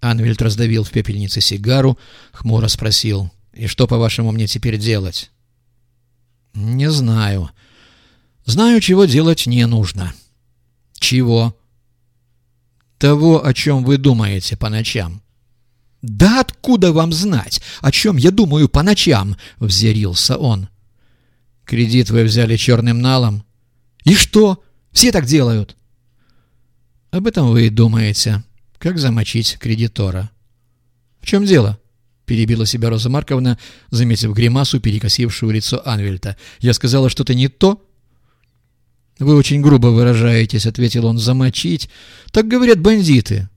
Анвельд раздавил в пепельнице сигару, хмуро спросил, «И что, по-вашему, мне теперь делать?» «Не знаю. Знаю, чего делать не нужно». «Чего?» «Того, о чем вы думаете по ночам». «Да откуда вам знать, о чем я думаю по ночам?» — взъярился он. «Кредит вы взяли черным налом?» «И что? Все так делают». «Об этом вы и думаете. Как замочить кредитора?» «В чем дело?» — перебила себя Роза Марковна, заметив гримасу, перекосившую лицо Анвельта. «Я сказала что-то не то?» «Вы очень грубо выражаетесь», — ответил он. «Замочить? Так говорят бандиты».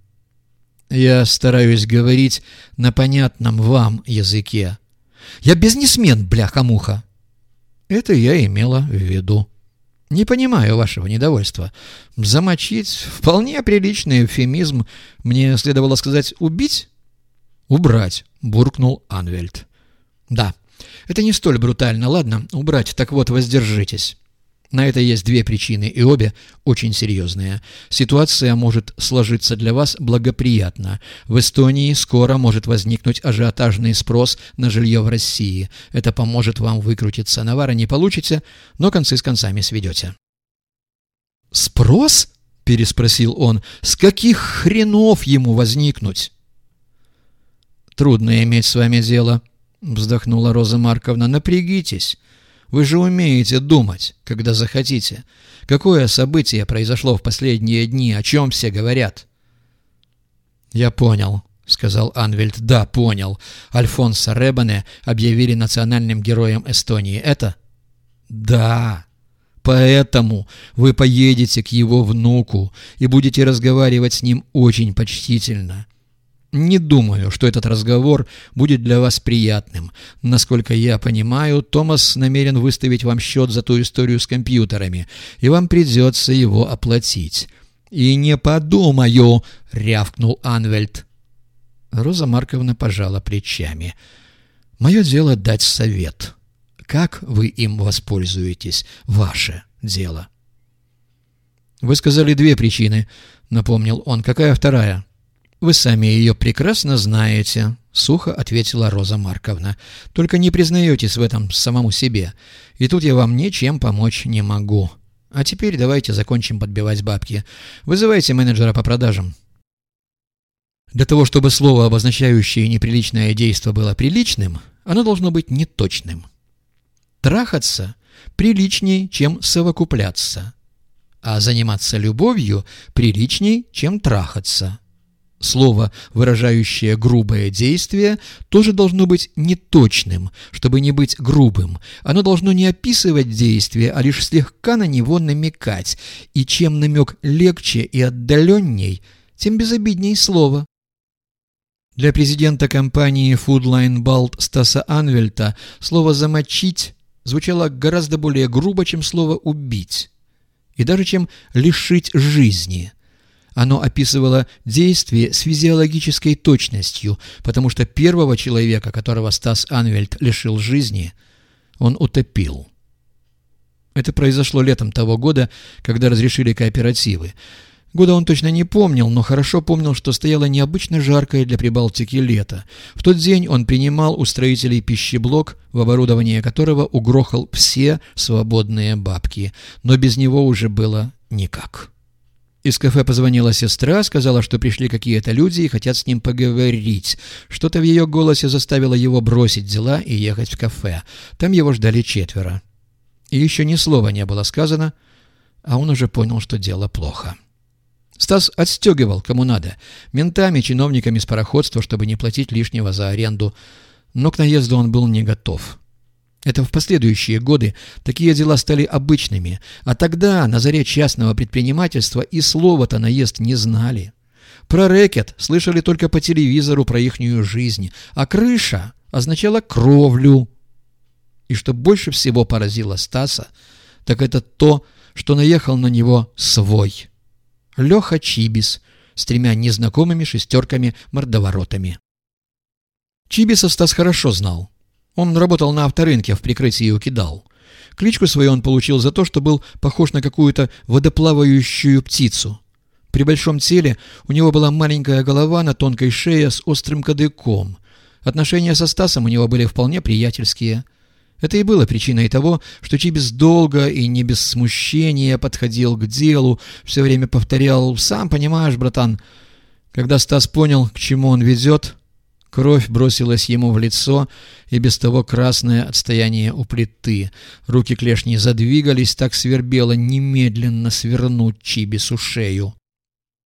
Я стараюсь говорить на понятном вам языке. Я бизнесмен, бляха-муха. Это я имела в виду. Не понимаю вашего недовольства. Замочить — вполне приличный эвфемизм. Мне следовало сказать «убить»? «Убрать», — буркнул Анвельд. «Да, это не столь брутально. Ладно, убрать. Так вот, воздержитесь». На это есть две причины, и обе очень серьезные. Ситуация может сложиться для вас благоприятно. В Эстонии скоро может возникнуть ажиотажный спрос на жилье в России. Это поможет вам выкрутиться. Навара не получите, но концы с концами сведете. «Спрос?» – переспросил он. «С каких хренов ему возникнуть?» «Трудно иметь с вами дело», – вздохнула Роза Марковна. «Напрягитесь». Вы же умеете думать, когда захотите. Какое событие произошло в последние дни, о чем все говорят?» «Я понял», — сказал Анвельд. «Да, понял. Альфонса Ребане объявили национальным героем Эстонии. Это?» «Да. Поэтому вы поедете к его внуку и будете разговаривать с ним очень почтительно. Не думаю, что этот разговор будет для вас приятным. Насколько я понимаю, Томас намерен выставить вам счет за ту историю с компьютерами, и вам придется его оплатить. «И не подумаю!» — рявкнул Анвельд. Роза Марковна пожала плечами. «Мое дело дать совет. Как вы им воспользуетесь? Ваше дело». «Вы сказали две причины», — напомнил он. «Какая вторая?» «Вы сами ее прекрасно знаете», — сухо ответила Роза Марковна. «Только не признаетесь в этом самому себе. И тут я вам ничем помочь не могу. А теперь давайте закончим подбивать бабки. Вызывайте менеджера по продажам». Для того, чтобы слово, обозначающее неприличное действие, было приличным, оно должно быть неточным. Трахаться приличней, чем совокупляться, а заниматься любовью приличней, чем трахаться. Слово, выражающее грубое действие, тоже должно быть неточным, чтобы не быть грубым. Оно должно не описывать действие, а лишь слегка на него намекать. И чем намек легче и отдаленней, тем безобидней слово. Для президента компании Foodline Balt Стаса Анвельта слово «замочить» звучало гораздо более грубо, чем слово «убить». И даже чем «лишить жизни». Оно описывало действие с физиологической точностью, потому что первого человека, которого Стас Анвельд лишил жизни, он утопил. Это произошло летом того года, когда разрешили кооперативы. Года он точно не помнил, но хорошо помнил, что стояло необычно жаркое для Прибалтики лето. В тот день он принимал у строителей пищеблок, в оборудование которого угрохал все свободные бабки, но без него уже было никак. Из кафе позвонила сестра, сказала, что пришли какие-то люди и хотят с ним поговорить. Что-то в ее голосе заставило его бросить дела и ехать в кафе. Там его ждали четверо. И еще ни слова не было сказано, а он уже понял, что дело плохо. Стас отстегивал, кому надо, ментами, чиновниками с пароходства, чтобы не платить лишнего за аренду, но к наезду он был не готов. Это в последующие годы такие дела стали обычными, а тогда, на заре частного предпринимательства, и слова-то наезд не знали. Про рэкет слышали только по телевизору про ихнюю жизнь, а крыша означала кровлю. И что больше всего поразило Стаса, так это то, что наехал на него свой. Леха Чибис с тремя незнакомыми шестерками-мордоворотами. Чибиса Стас хорошо знал. Он работал на авторынке в прикрытии у кидал. Кличку свою он получил за то, что был похож на какую-то водоплавающую птицу. При большом теле у него была маленькая голова на тонкой шее с острым кадыком. Отношения со Стасом у него были вполне приятельские. Это и было причиной того, что Чибис долго и не без смущения подходил к делу, все время повторял «Сам понимаешь, братан». Когда Стас понял, к чему он ведет, кровь бросилась ему в лицо, и без того красное отстояние у плиты. Руки клешни задвигались, так свербело немедленно свернуть Чибису шею.